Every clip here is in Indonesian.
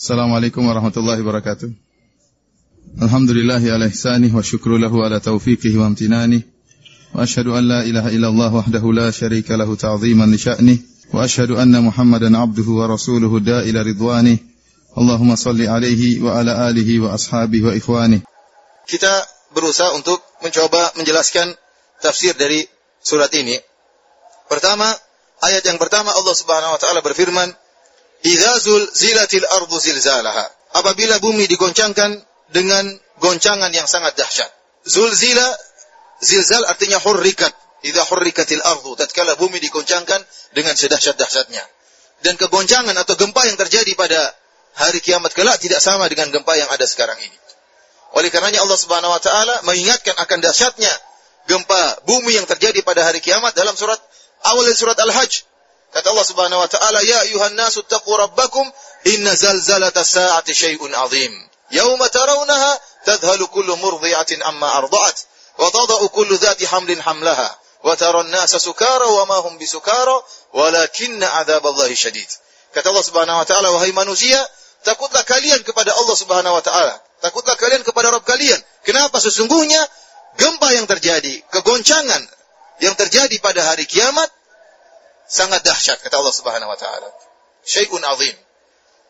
Assalamualaikum warahmatullahi wabarakatuh. Alhamdulillahi ala ihsanih wa syukru lahu ala taufiqihi wa amtinanih. Wa ashhadu an la ilaha illallah wahdahu la syarika lahu ta'ziman li. Wa ashhadu anna Muhammadan abduhu wa rasuluhu da'ila ridwanih. Allahumma salli alaihi wa ala alihi wa ashabihi wa ikhwanih. Kita berusaha untuk mencoba menjelaskan tafsir dari surat ini. Pertama, ayat yang pertama Allah Subhanahu wa taala berfirman, Idza zilatil ardu zilzalaha. Apabila bumi digoncangkan dengan goncangan yang sangat dahsyat. Zulzila zilzal artinya hurrikat. Idza hurrikatil ardu tatkala bumi digoncangkan dengan sedahsyat-dahsyatnya. Dan kegoncangan atau gempa yang terjadi pada hari kiamat kelak tidak sama dengan gempa yang ada sekarang ini. Oleh karenanya Allah Subhanahu wa taala mengingatkan akan dahsyatnya gempa bumi yang terjadi pada hari kiamat dalam surat awal surat Al-Hajj Kata Allah Subhanahu wa taala, "Ya ayuhan nasu taqu rabbakum, inna zalzalata sa'ati syai'un 'adzim. Yauma tarawunaha tadhhalu kullu murdi'atin amma arda'at, wa tada'u kullu dhati hamlin hamlaha, wa tara an-nasa sukara wa ma hum bisukara, walakinna 'adzaballahi syadid." Kata Allah Subhanahu wa taala, "Wahai manusia, takutlah kalian kepada Allah Subhanahu wa taala. Takutlah kalian kepada Rabb kalian. Kenapa? Sesungguhnya gempa yang terjadi, kegoncangan yang terjadi pada hari kiamat sangat dahsyat kata Allah Subhanahu wa taala. Syai'un azim.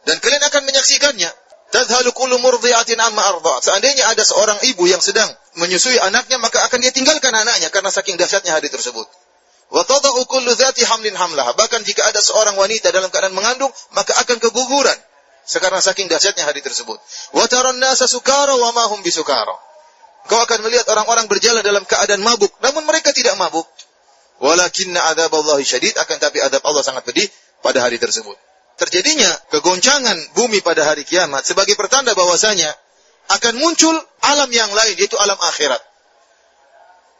Dan kalian akan menyaksikannya. Tadhalu kullu murdi'atin amma arda. Seandainya ada seorang ibu yang sedang menyusui anaknya, maka akan dia tinggalkan anaknya karena saking dahsyatnya hari tersebut. Wa tada'u kullu dhati hamlin hamlaha. Bahkan jika ada seorang wanita dalam keadaan mengandung, maka akan keguguran. Sekarang saking dahsyatnya hari tersebut. Wa taran nasa sukara wa ma hum bisukara. Kau akan melihat orang-orang berjalan dalam keadaan mabuk, namun mereka tidak mabuk. Walakinna adzaballahi syadid akan tapi adab Allah sangat pedih pada hari tersebut. Terjadinya kegoncangan bumi pada hari kiamat sebagai pertanda bahwasanya akan muncul alam yang lain yaitu alam akhirat.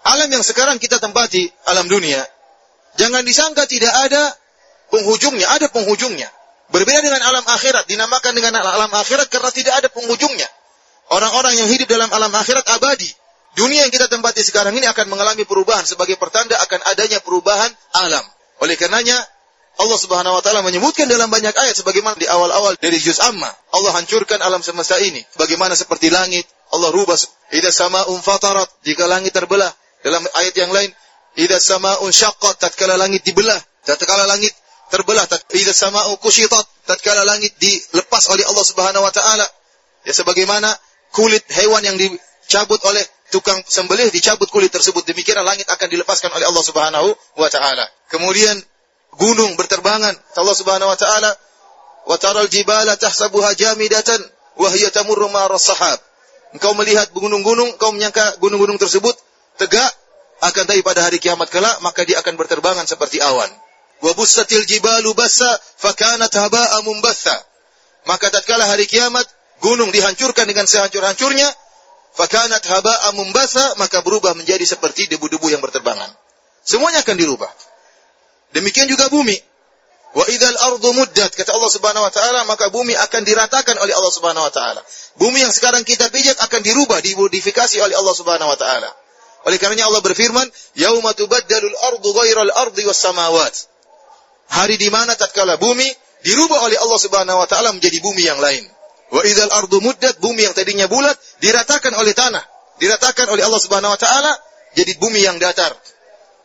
Alam yang sekarang kita tempati, alam dunia, jangan disangka tidak ada penghujungnya, ada penghujungnya. Berbeda dengan alam akhirat, dinamakan dengan alam akhirat karena tidak ada penghujungnya. Orang-orang yang hidup dalam alam akhirat abadi. Dunia yang kita tempati sekarang ini akan mengalami perubahan sebagai pertanda akan adanya perubahan alam. Oleh karenanya Allah Subhanahu wa taala menyebutkan dalam banyak ayat sebagaimana di awal-awal dari juz amma. Allah hancurkan alam semesta ini bagaimana seperti langit, Allah rubah idza sama'un fatarat jika langit terbelah. Dalam ayat yang lain, idza sama'un syaqqat tatkala langit dibelah, tatkala langit terbelah, idza sama'u kushitat tatkala langit dilepas oleh Allah Subhanahu wa taala. Ya sebagaimana kulit hewan yang dicabut oleh tukang sembelih dicabut kulit tersebut. Demikian langit akan dilepaskan oleh Allah Subhanahu wa taala. Kemudian gunung berterbangan. Allah Subhanahu wa taala wa taral jibala tahsabuha jamidatan wa hiya tamurru sahab. Engkau melihat gunung-gunung, engkau menyangka gunung-gunung tersebut tegak akan tapi pada hari kiamat kelak maka dia akan berterbangan seperti awan. Wa bussatil jibalu bassa fakanat haba'a mumbatha. Maka tatkala hari kiamat gunung dihancurkan dengan sehancur-hancurnya fakanat haba'a mumbasa maka berubah menjadi seperti debu-debu yang berterbangan. Semuanya akan dirubah. Demikian juga bumi. Wa idzal ardu muddat kata Allah Subhanahu wa taala maka bumi akan diratakan oleh Allah Subhanahu wa taala. Bumi yang sekarang kita pijak akan dirubah, dimodifikasi oleh Allah Subhanahu wa taala. Oleh karenanya Allah berfirman, "Yauma tubaddalul ardu ghairal ardi was samawat." Hari di mana tatkala bumi dirubah oleh Allah Subhanahu wa taala menjadi bumi yang lain. Wa idzal ardu muddat, bumi yang tadinya bulat diratakan oleh tanah, diratakan oleh Allah Subhanahu wa taala jadi bumi yang datar.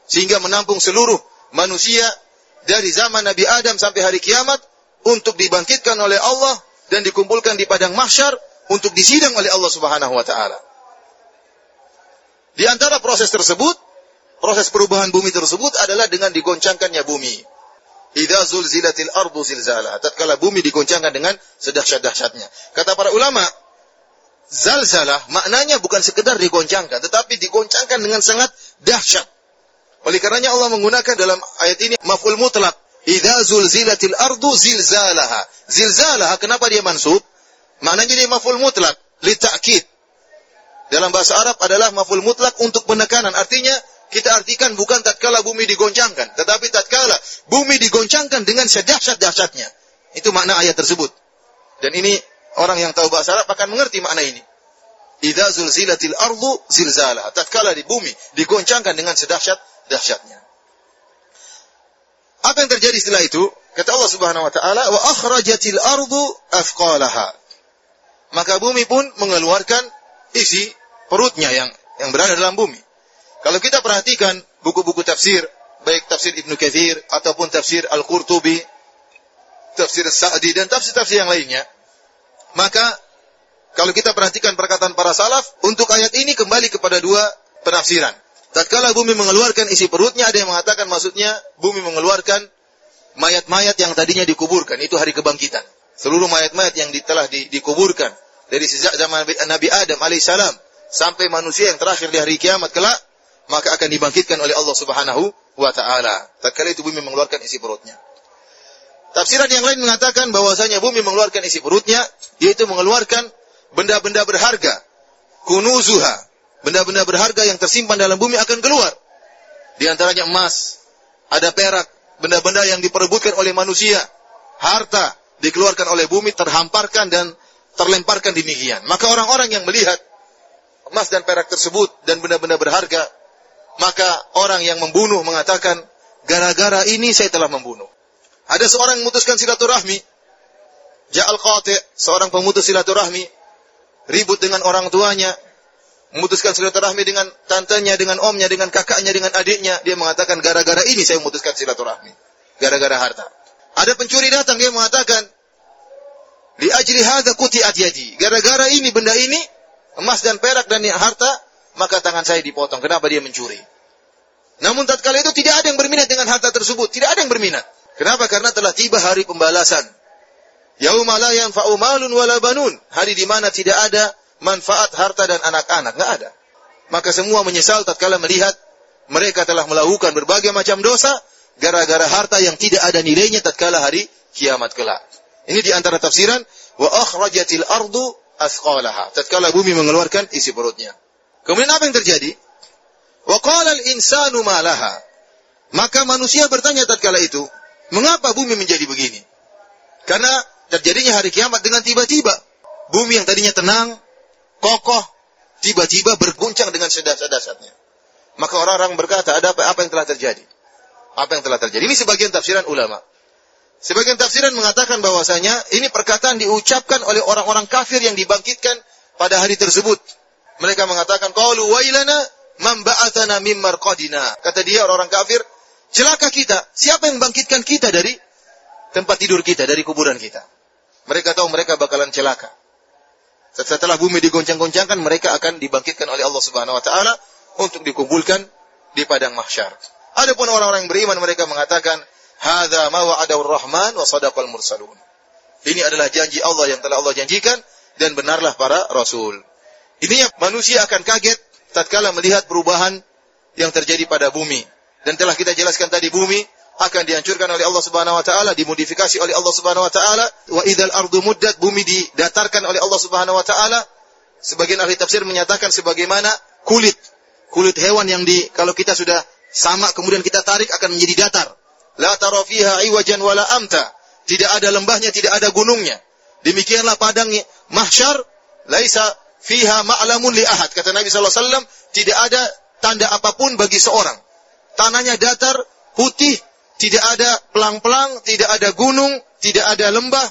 Sehingga menampung seluruh manusia dari zaman Nabi Adam sampai hari kiamat untuk dibangkitkan oleh Allah dan dikumpulkan di padang mahsyar untuk disidang oleh Allah Subhanahu wa taala. Di antara proses tersebut, proses perubahan bumi tersebut adalah dengan digoncangkannya bumi. Idza zulzilatil ardu zilzalaha. Tatkala bumi digoncangkan dengan sedahsyat-dahsyatnya. Kata para ulama, zalzalah maknanya bukan sekedar digoncangkan, tetapi digoncangkan dengan sangat dahsyat. Oleh karenanya Allah menggunakan dalam ayat ini maf'ul mutlak. Idza zulzilatil ardu zilzalaha. Zilzalaha kenapa dia mansub? Maknanya dia maf'ul mutlak, li ta'kid. Dalam bahasa Arab adalah maf'ul mutlak untuk penekanan. Artinya kita artikan bukan tatkala bumi digoncangkan, tetapi tatkala bumi digoncangkan dengan sedahsyat-dahsyatnya. Itu makna ayat tersebut. Dan ini orang yang tahu bahasa Arab akan mengerti makna ini. Idza zulzilatil ardu zilzala. Tatkala di bumi digoncangkan dengan sedahsyat-dahsyatnya. Apa yang terjadi setelah itu? Kata Allah Subhanahu wa taala, "Wa akhrajatil ardu athqalaha." Maka bumi pun mengeluarkan isi perutnya yang yang berada dalam bumi. Kalau kita perhatikan buku-buku tafsir, baik tafsir Ibnu Katsir ataupun tafsir Al-Qurtubi, tafsir Sa'di dan tafsir-tafsir yang lainnya, maka kalau kita perhatikan perkataan para salaf, untuk ayat ini kembali kepada dua penafsiran. Tatkala bumi mengeluarkan isi perutnya, ada yang mengatakan maksudnya bumi mengeluarkan mayat-mayat yang tadinya dikuburkan. Itu hari kebangkitan. Seluruh mayat-mayat yang telah di, dikuburkan dari sejak zaman Nabi Adam alaihissalam sampai manusia yang terakhir di hari kiamat kelak, maka akan dibangkitkan oleh Allah Subhanahu wa taala. Tatkala itu bumi mengeluarkan isi perutnya. Tafsiran yang lain mengatakan bahwasanya bumi mengeluarkan isi perutnya, yaitu mengeluarkan benda-benda berharga, kunuzuha, benda-benda berharga yang tersimpan dalam bumi akan keluar. Di antaranya emas, ada perak, benda-benda yang diperebutkan oleh manusia, harta dikeluarkan oleh bumi, terhamparkan dan terlemparkan demikian. Maka orang-orang yang melihat emas dan perak tersebut dan benda-benda berharga, maka orang yang membunuh mengatakan, gara-gara ini saya telah membunuh. Ada seorang yang memutuskan silaturahmi, Ja'al Qati, seorang pemutus silaturahmi, ribut dengan orang tuanya, memutuskan silaturahmi dengan tantenya, dengan omnya, dengan kakaknya, dengan adiknya. Dia mengatakan, gara-gara ini saya memutuskan silaturahmi. Gara-gara harta. Ada pencuri datang, dia mengatakan, ajri hadha kuti'at yadi. Gara-gara ini, benda ini, emas dan perak dan harta, maka tangan saya dipotong. Kenapa dia mencuri? Namun tatkala itu tidak ada yang berminat dengan harta tersebut. Tidak ada yang berminat. Kenapa? Karena telah tiba hari pembalasan. Yauma la yanfa'u malun. Hari di mana tidak ada manfaat harta dan anak-anak. Nggak ada. Maka semua menyesal tatkala melihat mereka telah melakukan berbagai macam dosa gara-gara harta yang tidak ada nilainya tatkala hari kiamat kelak. Ini di antara tafsiran wa akhrajatil ardu asqalaha. Tatkala bumi mengeluarkan isi perutnya. Kemudian apa yang terjadi? Wa qala al-insanu ma. Maka manusia bertanya tatkala itu, mengapa bumi menjadi begini? Karena terjadinya hari kiamat dengan tiba-tiba. Bumi yang tadinya tenang, kokoh, tiba-tiba berguncang dengan sedat-sedatnya. Maka orang-orang berkata, ada apa, apa yang telah terjadi? Apa yang telah terjadi? Ini sebagian tafsiran ulama. Sebagian tafsiran mengatakan bahwasanya ini perkataan diucapkan oleh orang-orang kafir yang dibangkitkan pada hari tersebut. Mereka mengatakan, "Qalu wailana man ba'atsana mim marqadina." Kata dia orang-orang kafir, celaka kita. Siapa yang bangkitkan kita dari tempat tidur kita, dari kuburan kita? Mereka tahu mereka bakalan celaka. Setelah bumi digoncang-goncangkan, mereka akan dibangkitkan oleh Allah Subhanahu wa taala untuk dikumpulkan di padang mahsyar. Adapun orang-orang yang beriman mereka mengatakan, "Hadza ma wa'adahu rahman wa mursalun." Ini adalah janji Allah yang telah Allah janjikan dan benarlah para rasul. Ini manusia akan kaget tatkala melihat perubahan yang terjadi pada bumi. Dan telah kita jelaskan tadi bumi akan dihancurkan oleh Allah Subhanahu wa taala, dimodifikasi oleh Allah Subhanahu wa taala. Wa idzal ardu muddat, bumi didatarkan oleh Allah Subhanahu wa taala. Sebagian ahli tafsir menyatakan sebagaimana kulit kulit hewan yang di kalau kita sudah sama kemudian kita tarik akan menjadi datar. La tara fiha iwajan wala amta. Tidak ada lembahnya, tidak ada gunungnya. Demikianlah padang mahsyar laisa fiha ma'lamun li ahad. Kata Nabi sallallahu alaihi wasallam, tidak ada tanda apa pun bagi seorang. Tanahnya datar, putih, tidak ada pelang-pelang, tidak ada gunung, tidak ada lembah,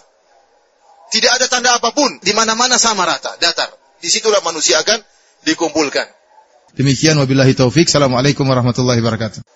tidak ada tanda apa pun. Di mana-mana sama rata, datar. Di situlah manusia akan dikumpulkan. Demikian wabillahi taufik. Assalamualaikum warahmatullahi wabarakatuh.